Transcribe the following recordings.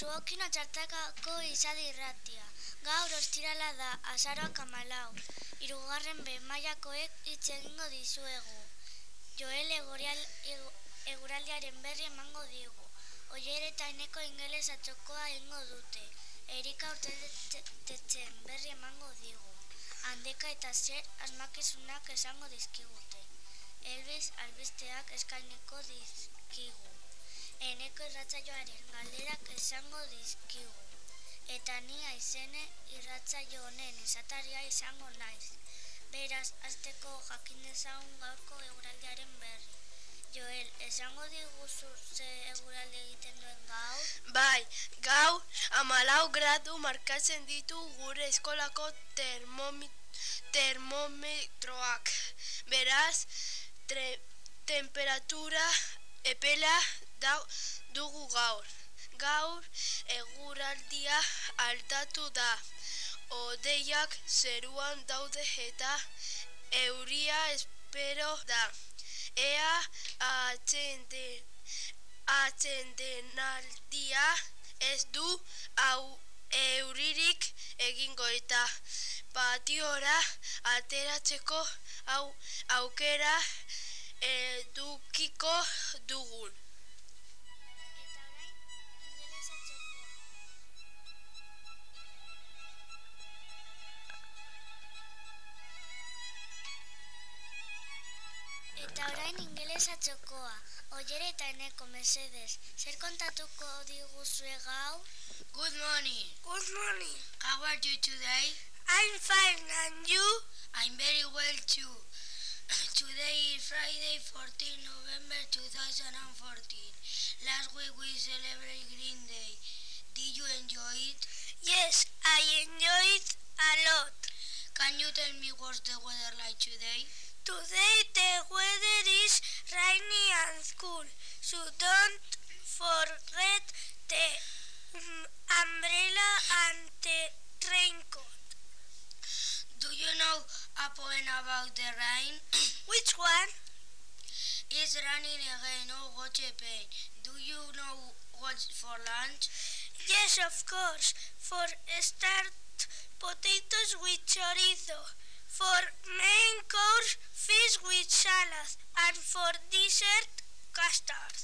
Zuokino txartakako izadi irratia. Gaur ostirala da, azaroak amalau. Irugarren be maiakoek hitz egingo dizuegu. Joel egurial, eguraldiaren berri emango digu. Oier eta eneko ingeles atxokoa egingo dute. Erika urtetetzen berri emango digu. Handeka eta zer asmakizunak esango dizkigute. Elbiz albisteak eskaineko dizkigu eneko irratzaioaren galderak esango dizkigu. Eta ni aizene irratzaio honen esataria izango naiz. Beraz, azteko jakin dezagun gaurko eguraldiaren berri. Joel, esango diguzu ze eguraldi egiten duen gaur? Bai, gau amalau gradu markatzen ditu gure eskolako termometroak. Beraz, temperatura epela dau, dugu gaur. Gaur eguraldia altatu da. Odeiak zeruan daude eta euria espero da. Ea atzende, atzendenaldia ez du hau euririk egingo eta patiora ateratzeko hau aukera edukiko dugun. Orain ingelesa txokoa, oiere eta eneko mesedez, zer kontatuko diguzue gau? Good morning. Good morning. How are you today? I'm fine, and you? I'm very well too. today is Friday, 14 November 2014. Last week we celebrated about the rain? Which one? It's running again, oh what a pain. Do you know what's for lunch? Yes, of course. For start, potatoes with chorizo. For main course, fish with salad. And for dessert, custard.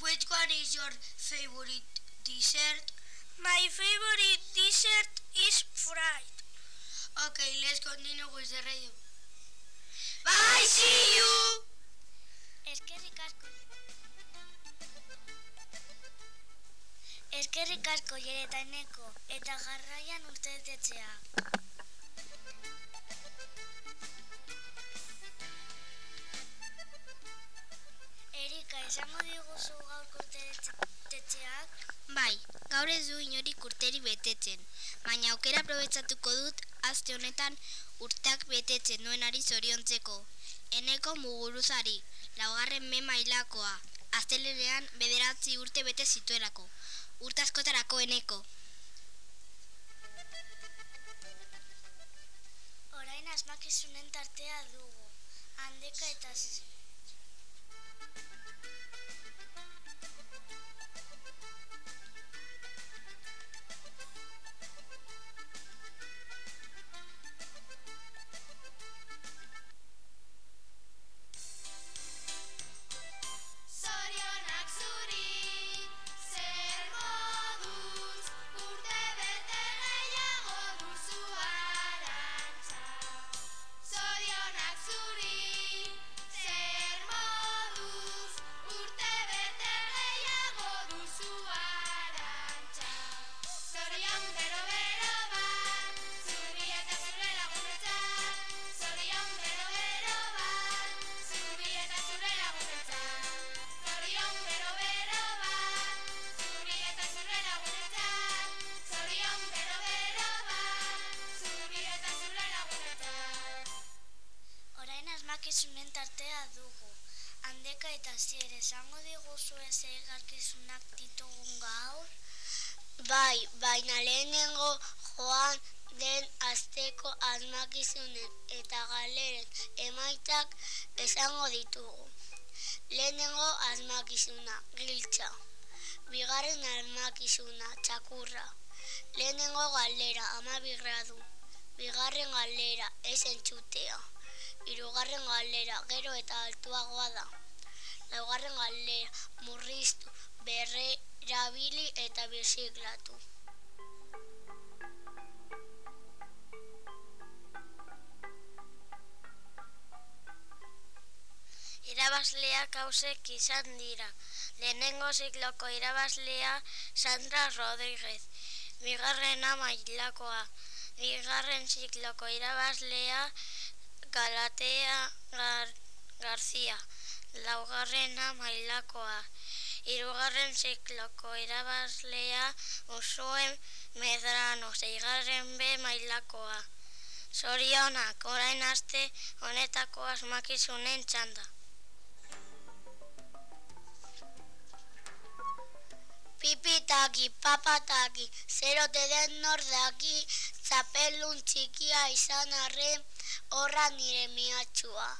Which one is your favorite dessert? My favorite dessert is fried. Okay, let's continue with the radio. Bye, see you! Eskerrik asko. Eskerrik asko jere eta jarraian urtetetxea. Erika, esango diguzu gaurko urtetetxeak? Bai, gaur ez du inorik urteri betetzen, baina aukera aprobetsatuko dut aste honetan urteak betetzen duenari zoriontzeko. Eneko muguruzari, laugarren me mailakoa, astelenean bederatzi urte bete zituelako. Urte askotarako eneko. Orain asmakizunen tartea dugu. Handeka eta egarkizunak ditugun gaur? Bai, baina lehenengo joan den asteko asmakizunen eta galeren emaitzak esango ditugu. Lehenengo asmakizuna, giltza. Bigarren almakizuna, txakurra. Lehenengo galdera, amabi gradu. Bigarren galdera, ez entzutea. Hirugarren galdera, gero eta altuagoa da. Laugarren galdera, murriztu, berrerabili eta biziklatu. Irabazleak hausek izan dira. Lehenengo zikloko irabazlea Sandra Rodríguez. Bigarrena mailakoa. Bigarren zikloko irabazlea Galatea Gar Garzia. Laugarrena mailakoa. Hirugarren zikloko irabazlea Usuen Medrano. Seigarren B mailakoa. Zorionak, orain aste honetako asmakizunen txanda. Pipitaki, papataki, zerote den nordaki, zapelun txikia izan arren, horra nire miatxua.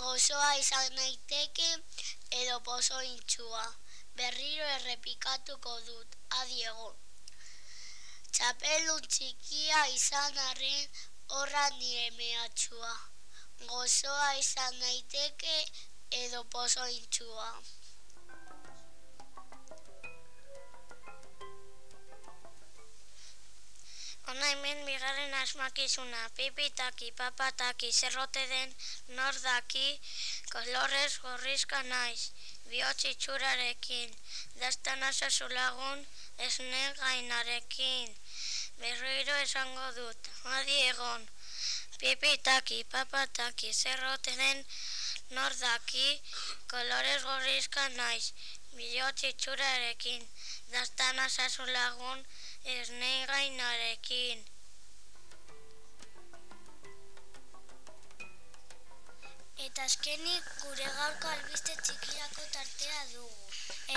Gozoa izan naiteke edo pozo intxua. Berriro errepikatuko dut, adiego. Txapelun txikia izan arren, horra nire mehatxua. Gozoa izan naiteke edo pozo intxua. Ona hemen bigarren asmakizuna, pipitaki, papataki, zerrote den nordaki, kolorez gorrizka naiz, bihotz itxurarekin, dastan asazu lagun, esne gainarekin. Berriro esango dut, adi egon, pipitaki, papataki, zerrote den nordaki, kolorez gorrizka naiz, bihotz itxurarekin, dastan asazu lagun, esne gainarekin. Eta azkenik gure gaurko albiste txikirako tartea dugu.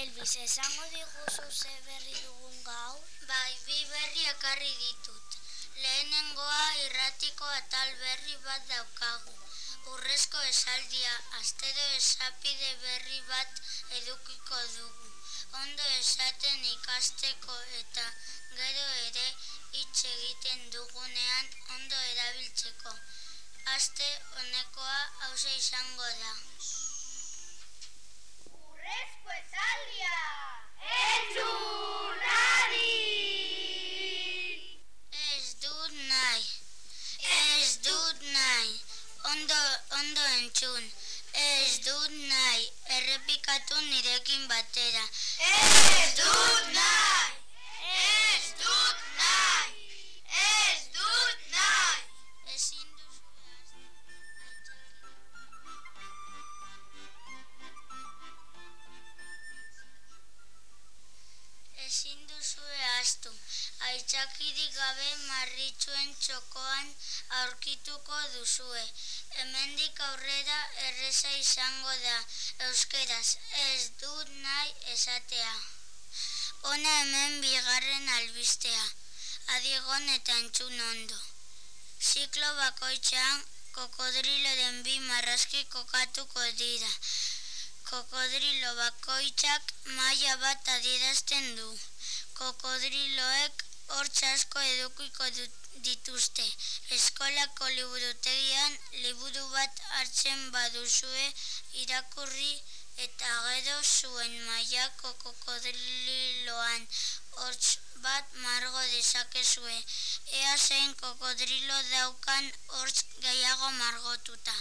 Elbis, esango diguzu ze berri dugun gaur? Bai, bi berri ekarri ditut. Lehenengoa irratiko atal berri bat daukagu. Urrezko esaldia, astero esapide berri bat edukiko dugu. Ondo esaten ikasteko eta gero ere hitz egiten dugunean ondo erabiltzeko. Aste honekoa hause izango da. Urrezko esaldia! Entzun txokoan aurkituko duzue. Hemendik aurrera erreza izango da euskeraz. Ez dut nahi esatea. Hona hemen bigarren albistea. Adiegon eta entzun ondo. Ziklo bakoitzean kokodriloren bi marrazki kokatuko dira. Kokodrilo bakoitzak maila bat adierazten du. Kokodriloek hortz asko edukiko dituzte. Eskolako liburutegian liburu bat hartzen baduzue irakurri eta gero zuen mailako kokodriloan hortz bat margo dezakezue. Ea zein kokodrilo daukan hortz gehiago margotuta.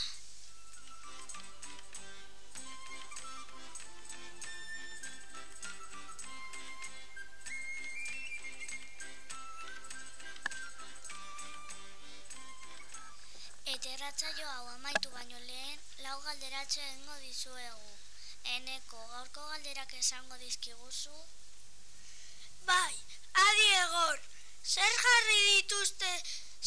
Erratzaio hau amaitu baino lehen, lau galderatze egingo dizuegu. Eneko, gaurko galderak esango dizkiguzu? Bai, adi egon, zer jarri dituzte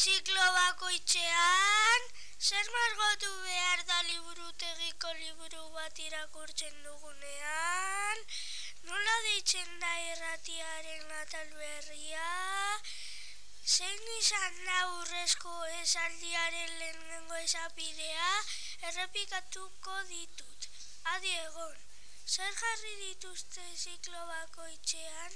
ziklo bakoitzean? Zer margotu behar da liburutegiko liburu bat irakurtzen dugunean? Nola deitzen da irratiaren atal berria? Zein izan da urrezko esaldiaren lehenengo esapidea errepikatuko ditut. Adi egon, Zer jarri dituzte ziklo bakoitzean?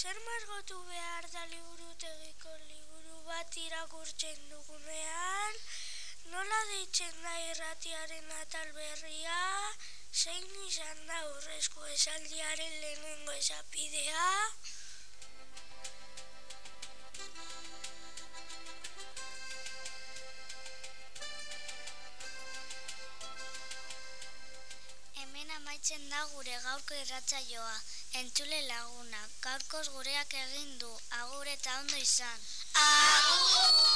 Zer margotu behar da liburutegiko liburu bat irakurtzen dugunean? Nola deitzen da irratiaren atal berria? Zein izan da urrezko esaldiaren lehenengo esapidea? Amaitzen da gure gaurko irratsaioa. Entzule laguna, gaurkoz gureak egin du, agur eta ondo izan. Agur!